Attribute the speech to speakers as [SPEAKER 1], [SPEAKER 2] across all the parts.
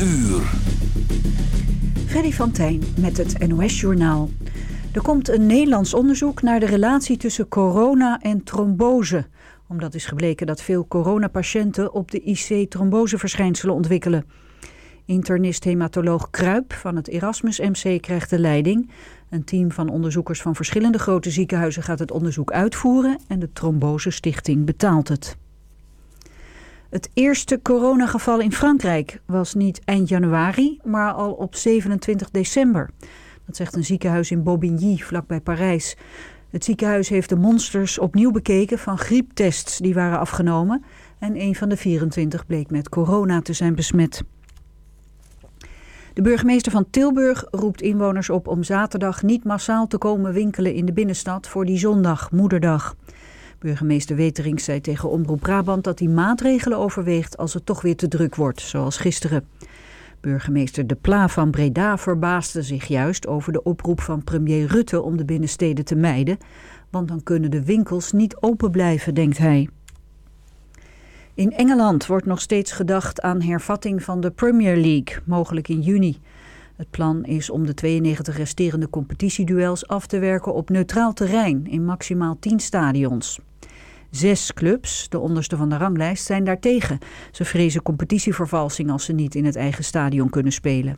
[SPEAKER 1] uur.
[SPEAKER 2] Freddy van met het NOS-journaal. Er komt een Nederlands onderzoek naar de relatie tussen corona en trombose. Omdat is gebleken dat veel coronapatiënten op de IC tromboseverschijnselen ontwikkelen. Internist-hematoloog Kruip van het Erasmus MC krijgt de leiding. Een team van onderzoekers van verschillende grote ziekenhuizen gaat het onderzoek uitvoeren en de Trombose Stichting betaalt het. Het eerste coronageval in Frankrijk was niet eind januari, maar al op 27 december. Dat zegt een ziekenhuis in Bobigny, vlakbij Parijs. Het ziekenhuis heeft de monsters opnieuw bekeken van grieptests die waren afgenomen. En een van de 24 bleek met corona te zijn besmet. De burgemeester van Tilburg roept inwoners op om zaterdag niet massaal te komen winkelen in de binnenstad voor die zondag, moederdag. Burgemeester Weterings zei tegen Omroep Brabant dat hij maatregelen overweegt als het toch weer te druk wordt, zoals gisteren. Burgemeester De Pla van Breda verbaasde zich juist over de oproep van premier Rutte om de binnensteden te mijden, want dan kunnen de winkels niet open blijven, denkt hij. In Engeland wordt nog steeds gedacht aan hervatting van de Premier League, mogelijk in juni. Het plan is om de 92 resterende competitieduels af te werken op neutraal terrein in maximaal 10 stadions. Zes clubs, de onderste van de ranglijst, zijn daartegen. Ze vrezen competitievervalsing als ze niet in het eigen stadion kunnen spelen.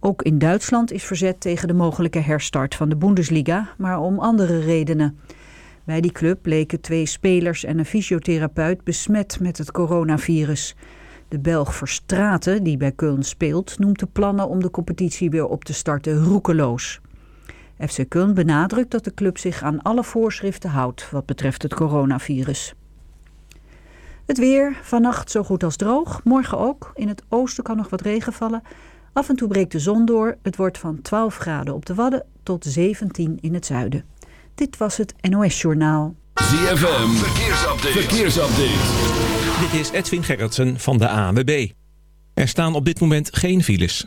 [SPEAKER 2] Ook in Duitsland is verzet tegen de mogelijke herstart van de Bundesliga, maar om andere redenen. Bij die club bleken twee spelers en een fysiotherapeut besmet met het coronavirus. De Belg Verstraten, die bij Köln speelt, noemt de plannen om de competitie weer op te starten roekeloos. FC Köln benadrukt dat de club zich aan alle voorschriften houdt wat betreft het coronavirus. Het weer, vannacht zo goed als droog, morgen ook. In het oosten kan nog wat regen vallen. Af en toe breekt de zon door. Het wordt van 12 graden op de Wadden tot 17 in het zuiden. Dit was het NOS Journaal.
[SPEAKER 1] ZFM, verkeersupdate. verkeersupdate.
[SPEAKER 3] Dit is Edwin Gerritsen van de ANWB. Er staan op dit moment geen files.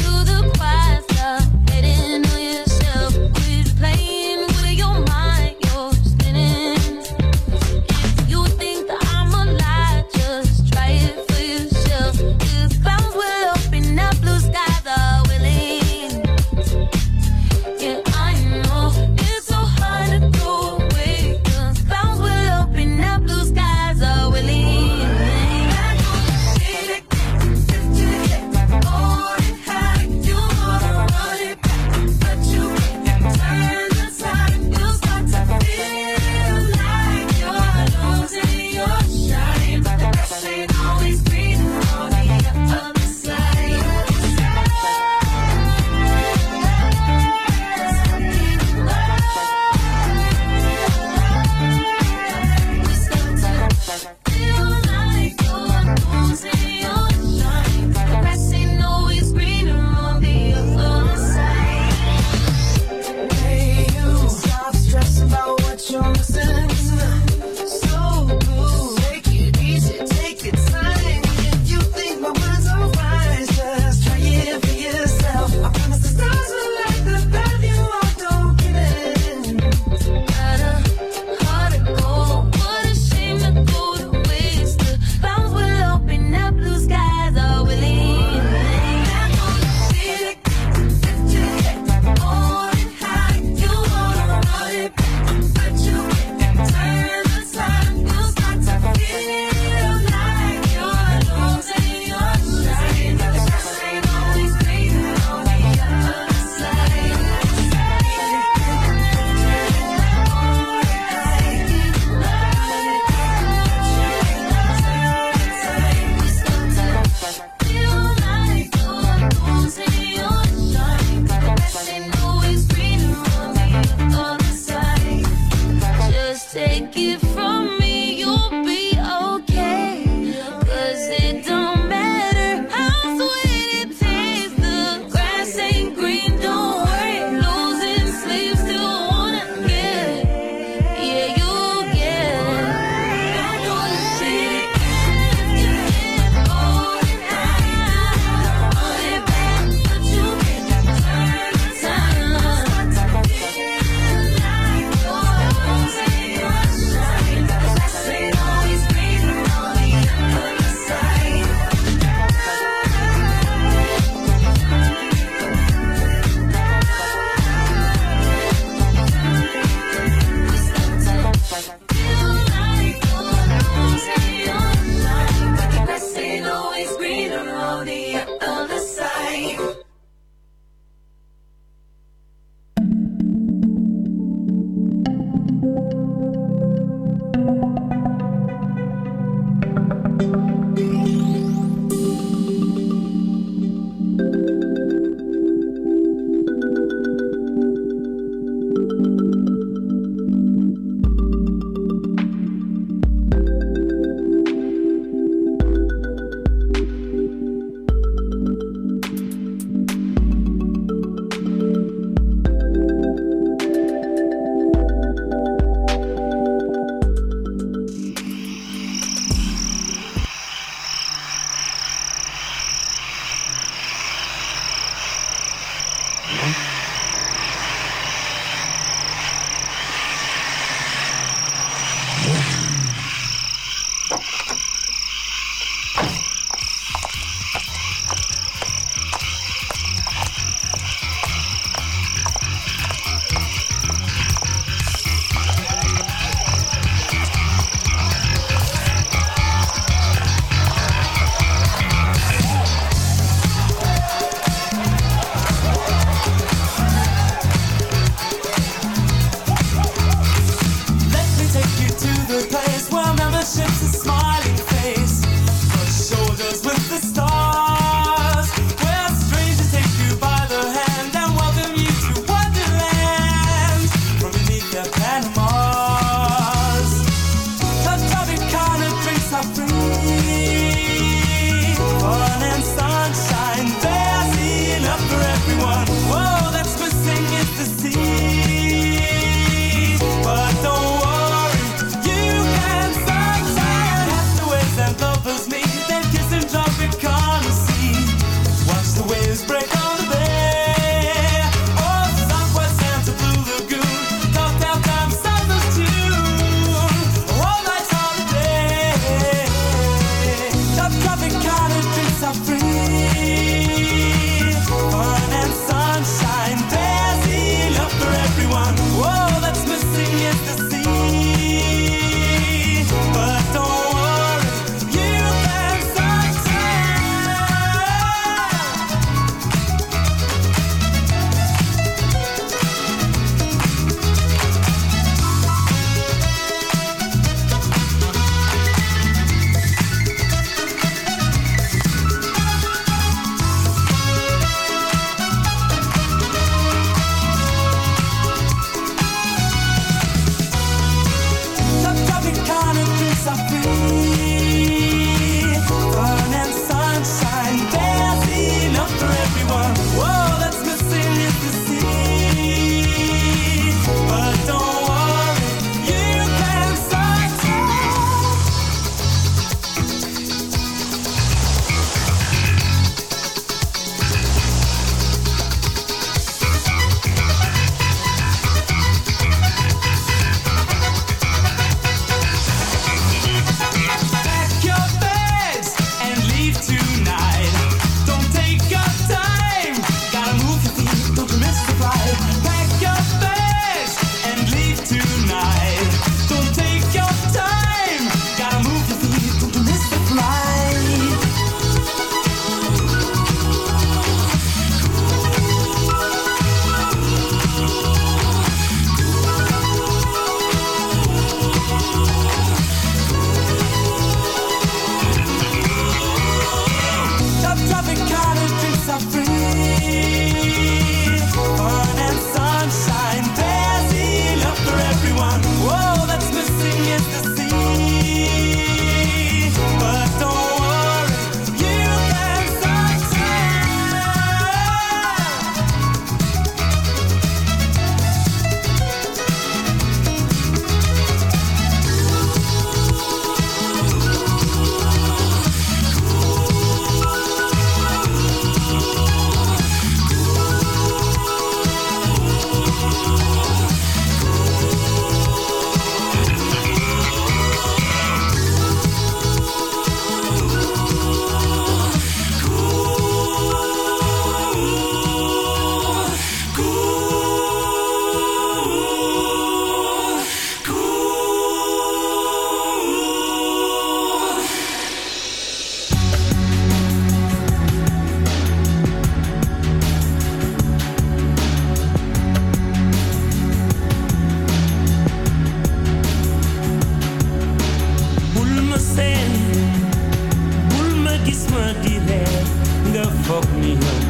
[SPEAKER 4] fuck me
[SPEAKER 5] up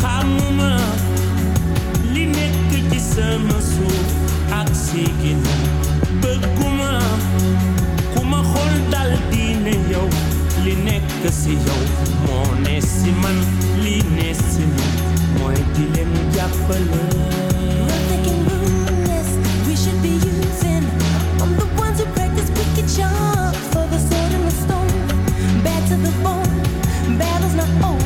[SPEAKER 5] Gamuma Linekje sama suuf ak sigina Bëgguma kuma xol dal diine yow li nekk si yow moo ne si man li ne si man mooy di leen jàppale
[SPEAKER 6] Jump for the sword and the stone, bad to the bone, battle's not over.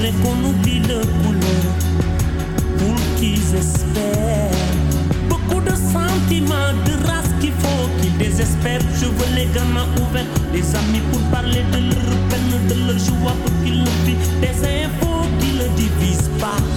[SPEAKER 5] Qu'on oublie le couleur pour qu'ils espèrent. Beaucoup de sentiments, de race qu'il faut qu'ils désespèrent. Je veux les gamins ouverts, des amis pour parler de leur peine, de leur joie pour qu'ils le vivent. Des infos qui ne divisent pas.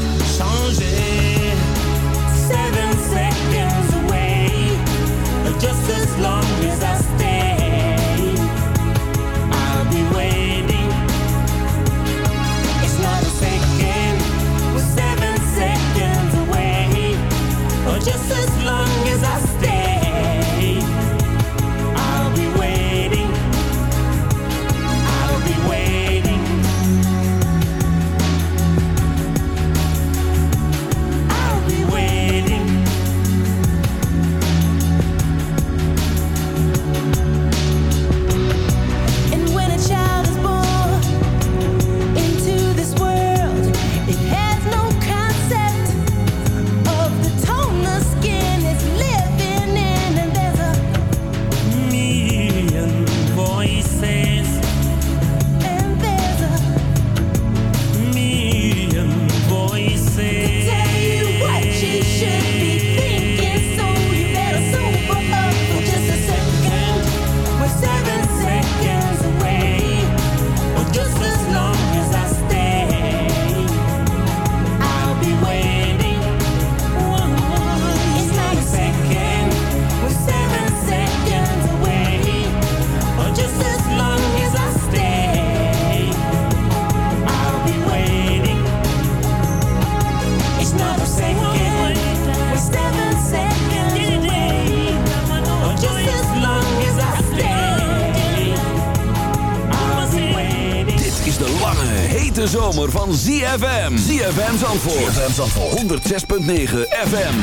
[SPEAKER 1] Zomer van ZFM. ZFM Zandvoort. ZFM Zandvoort. 106.9 FM.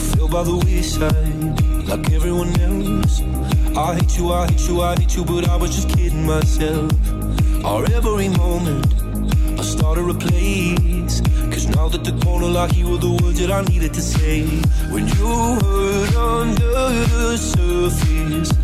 [SPEAKER 7] feel by the wayside like everyone else. I hate you, I hate you, I hate you, but I was just kidding myself. Our every moment, I started a place. Cause now that the corner lock, you were the words that I needed to say. When you hurt under the surface,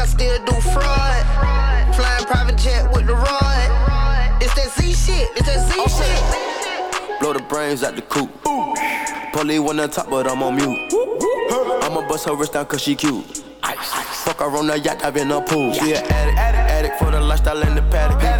[SPEAKER 7] I
[SPEAKER 8] still do fraud. Flying private jet with the rod. It's that Z shit, it's that Z shit.
[SPEAKER 9] Blow the brains out the coop. Polly one on top, but I'm on mute. I'ma bust her wrist down cause she cute. Fuck her on the yacht, I've been a pool. She an addict, addict for the lifestyle and the paddock.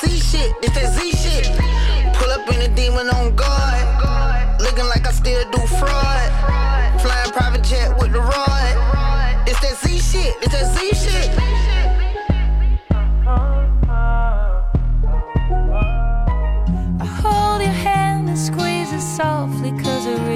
[SPEAKER 8] that Z shit, this that Z shit. Pull up in a demon on guard. Looking like I still do fraud. Flying private jet with the rod. It's that Z shit, it's that Z shit.
[SPEAKER 10] I hold your hand and squeeze it softly cause I realize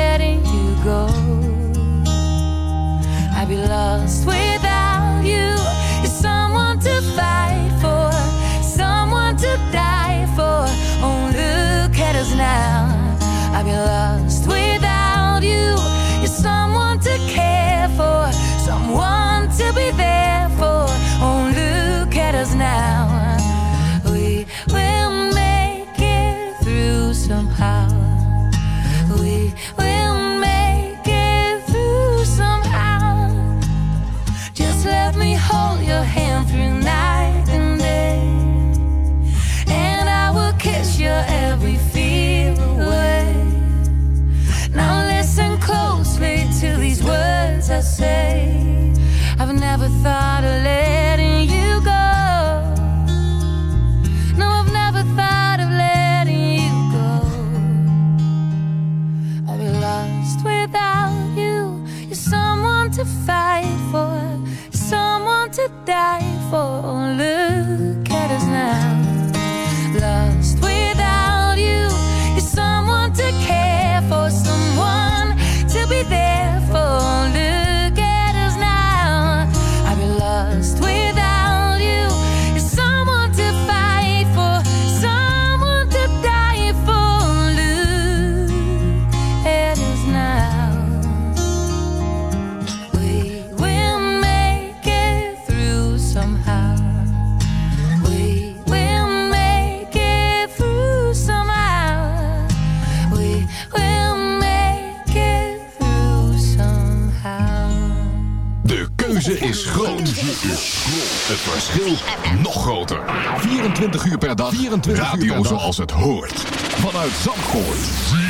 [SPEAKER 11] Het verschil nog groter. 24 uur per dag. 24 Radio uur zoals het hoort. Vanuit Zandvoort.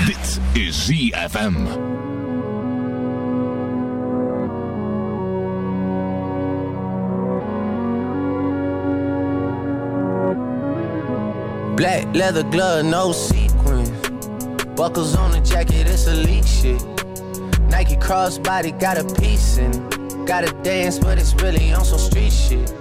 [SPEAKER 11] Dit is ZFM.
[SPEAKER 12] Black leather glove, no sequins. Buckles on the jacket, it's elite shit. Nike crossbody got a piece in it. Gotta dance, but it's really on some street shit.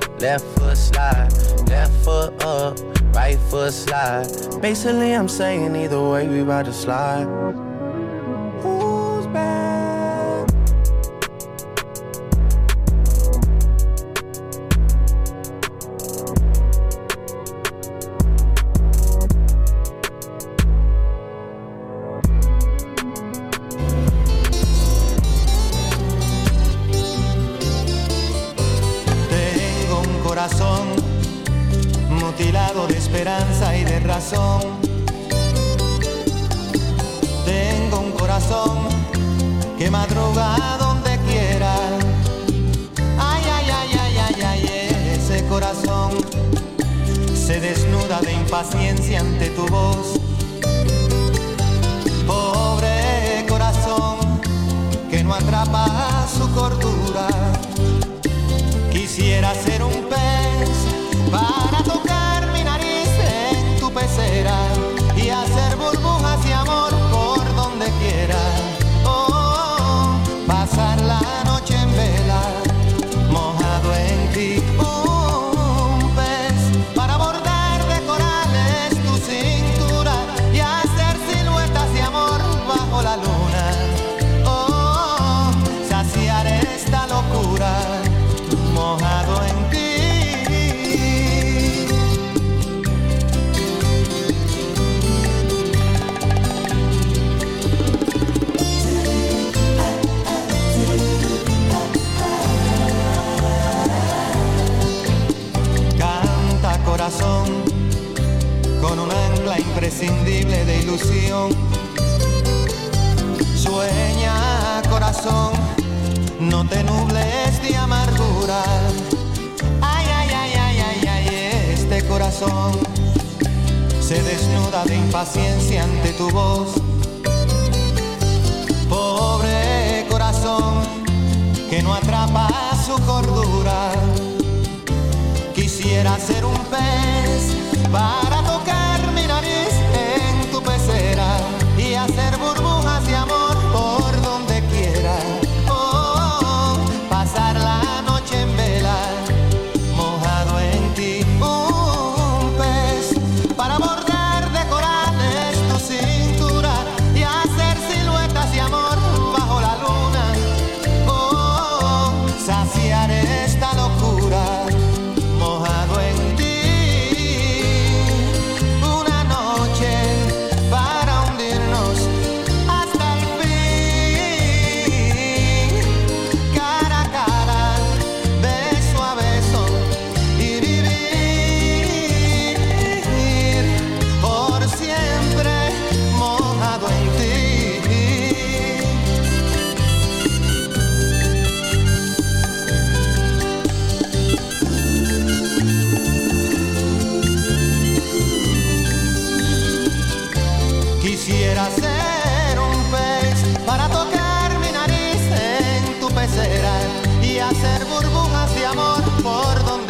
[SPEAKER 13] left foot slide, left foot up, right foot slide. Basically, I'm saying either way, we about to slide.
[SPEAKER 14] Burbujas de amor por donde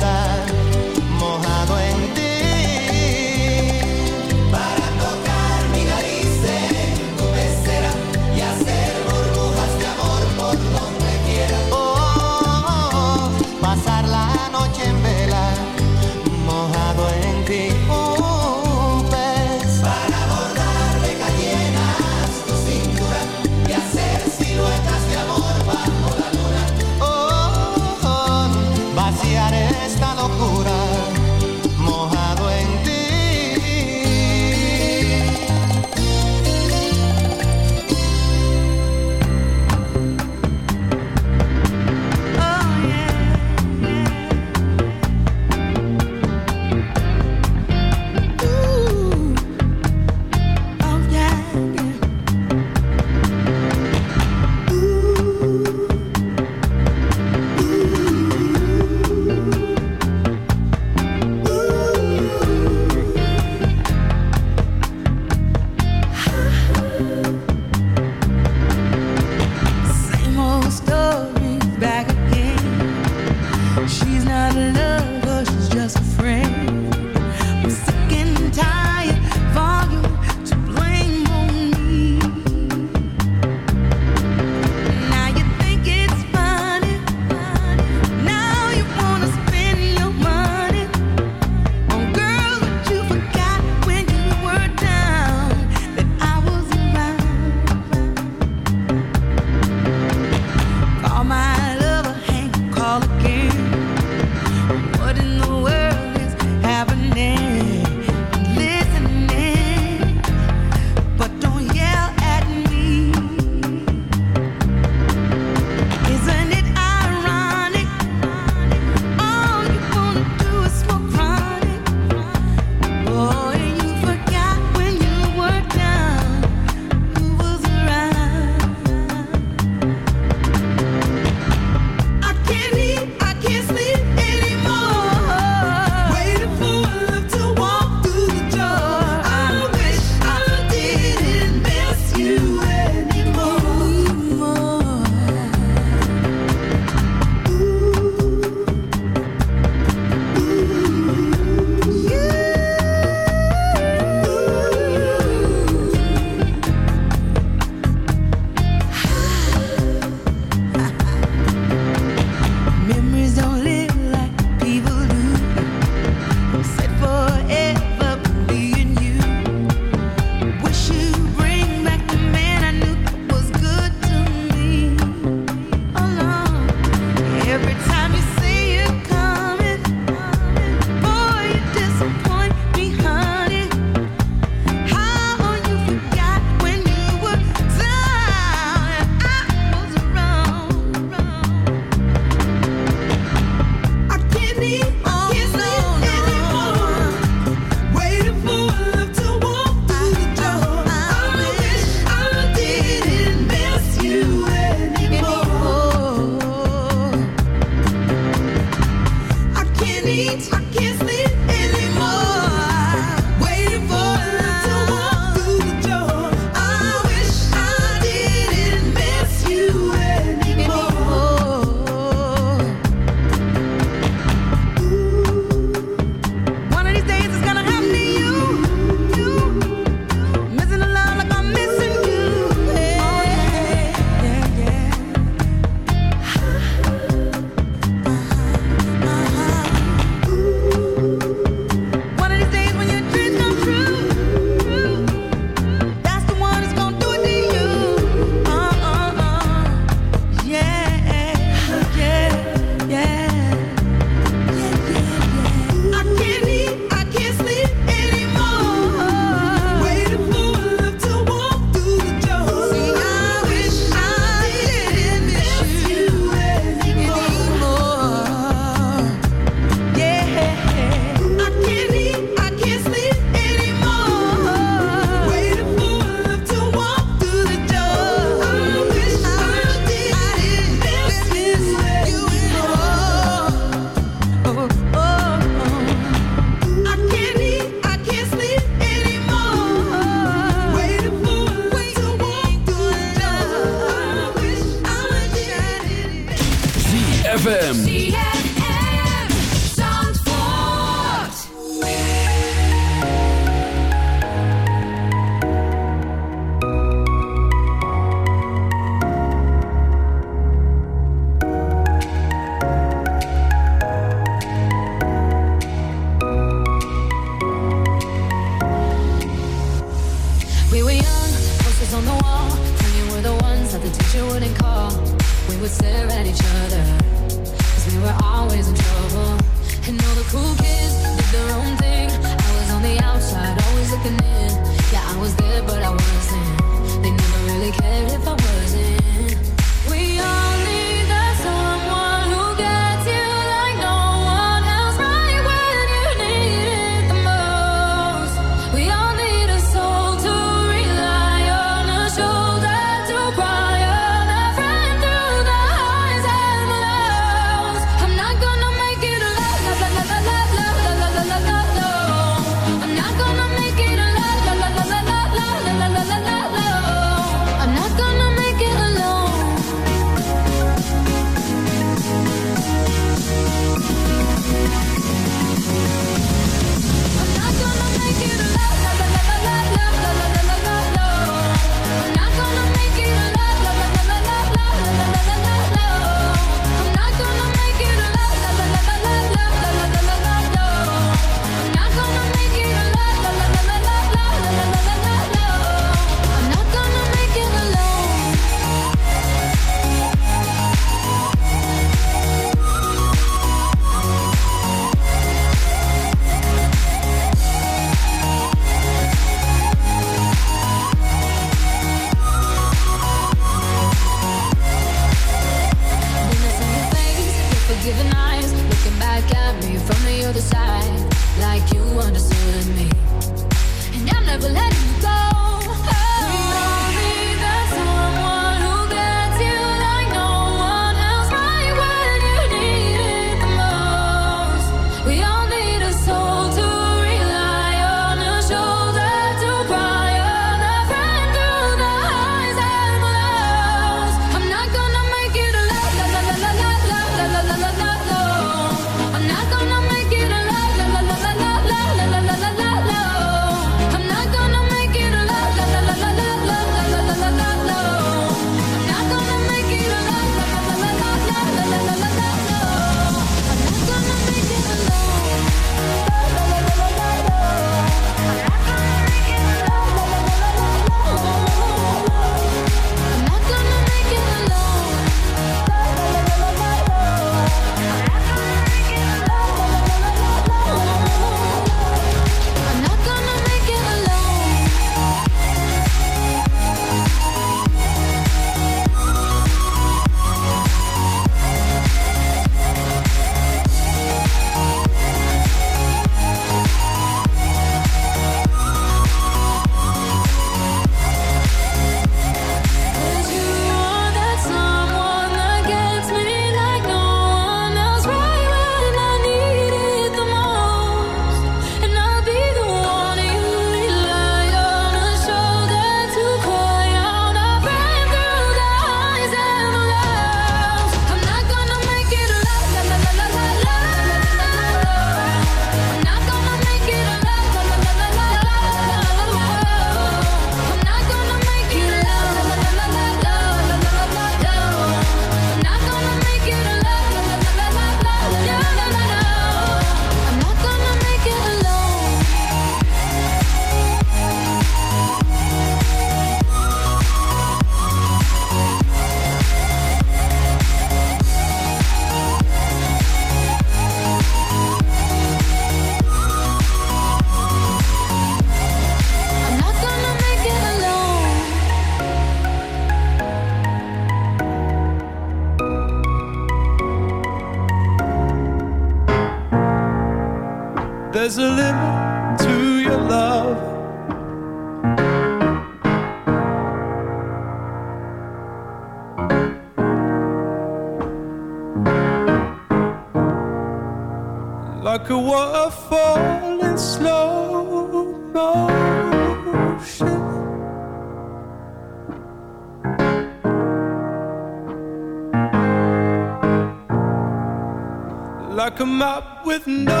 [SPEAKER 4] come up with no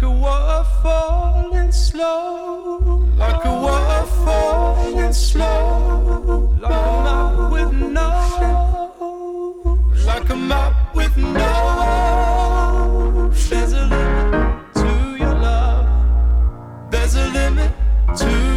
[SPEAKER 4] Like a waterfall in slow. Like a waterfall in slow. Like a map with no. Like a map with no. There's a limit to your love. There's a limit to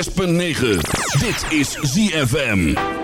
[SPEAKER 10] 106.9. Dit is ZFM.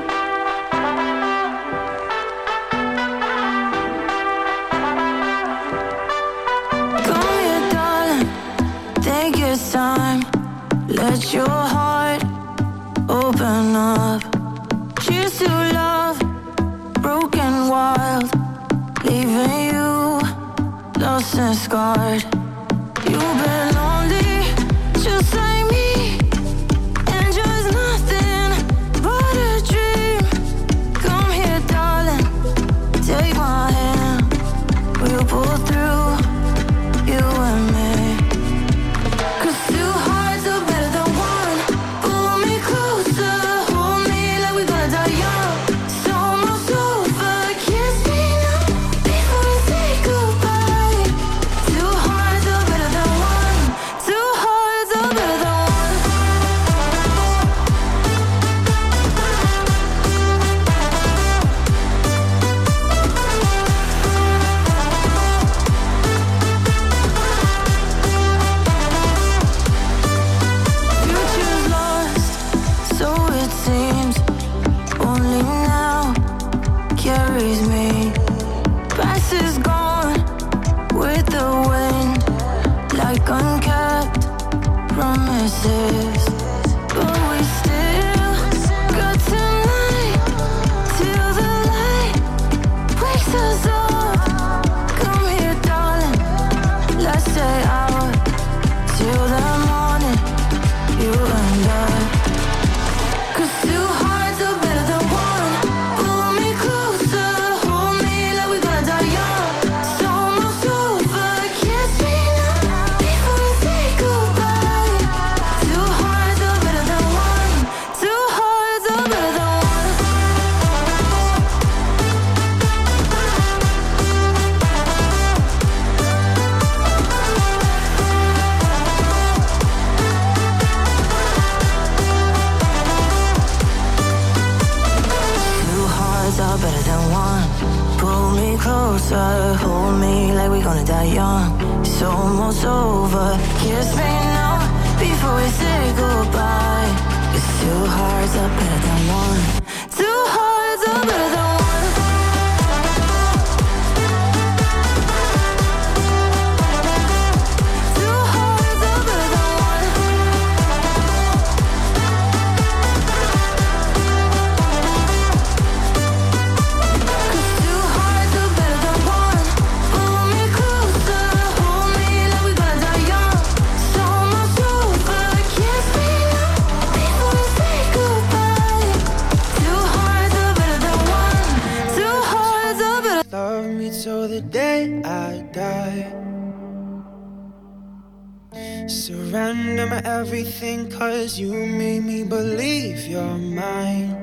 [SPEAKER 15] everything cause you made me believe you're mine.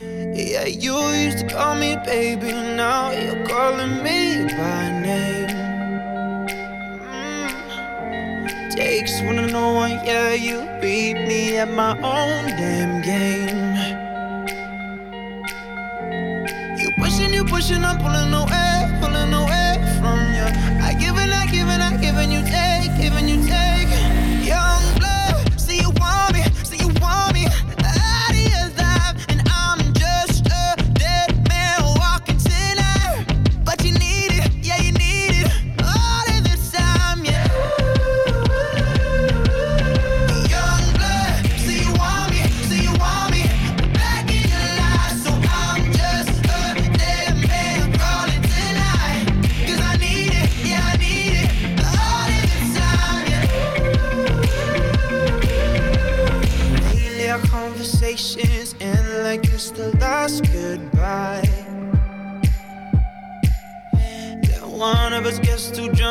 [SPEAKER 15] Yeah, you used to call me baby, now you're calling me by name. Mm. Takes one to know one, yeah, you beat me at my own damn game. You pushing, you pushing, I'm pulling away, pulling away from you I give and I give and I give and you take when you tell